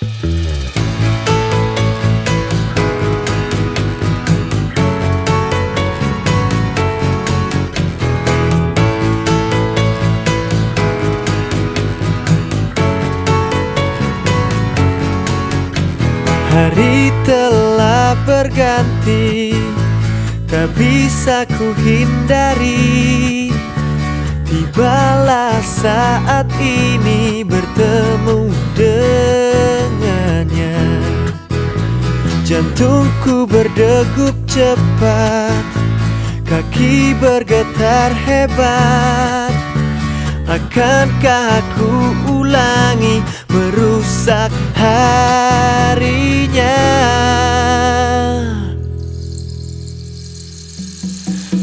Hari telah berganti Tak bisa ku hindari. Tibalah saat ini bertemu Jantungku berdegup cepat Kaki bergetar hebat. Akankah aku ulangi merusak harinya?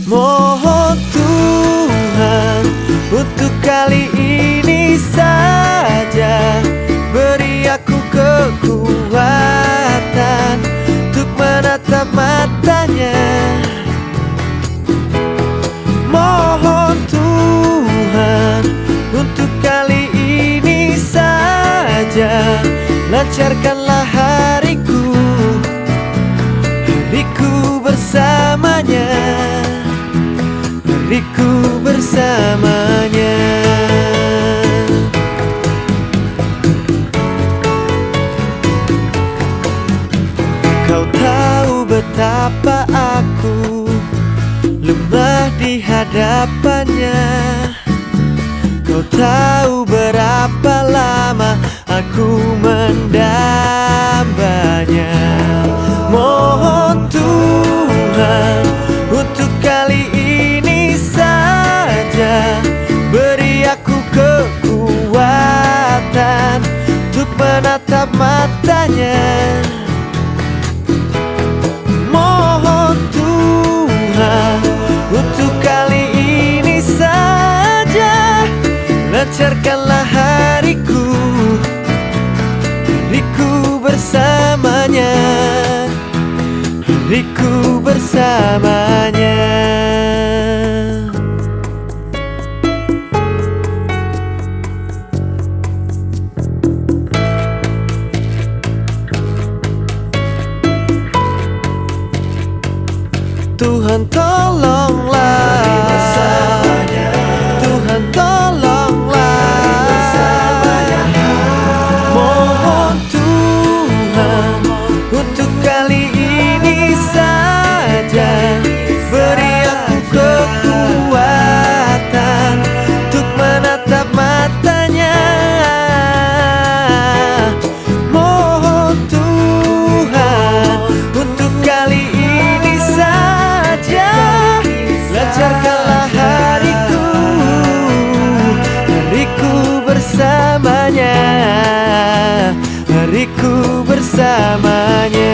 Mohon Tuhan untuk kali menatap matanya. Mohon Tuhan untuk kali ini saja Lancarkanlah hariku. Hariku bersamanya Hariku bersamanya betapa aku lemah di hadapannya. Kau tahu berapa lama aku mendambanya. Mohon Tuhan untuk kali ini saja Beri aku kekuatan untuk menatap matanya Lancarkanlah hariku Hariku bersamanya Hariku bersamanya. Tuhan tolonglah Untuk kali namanya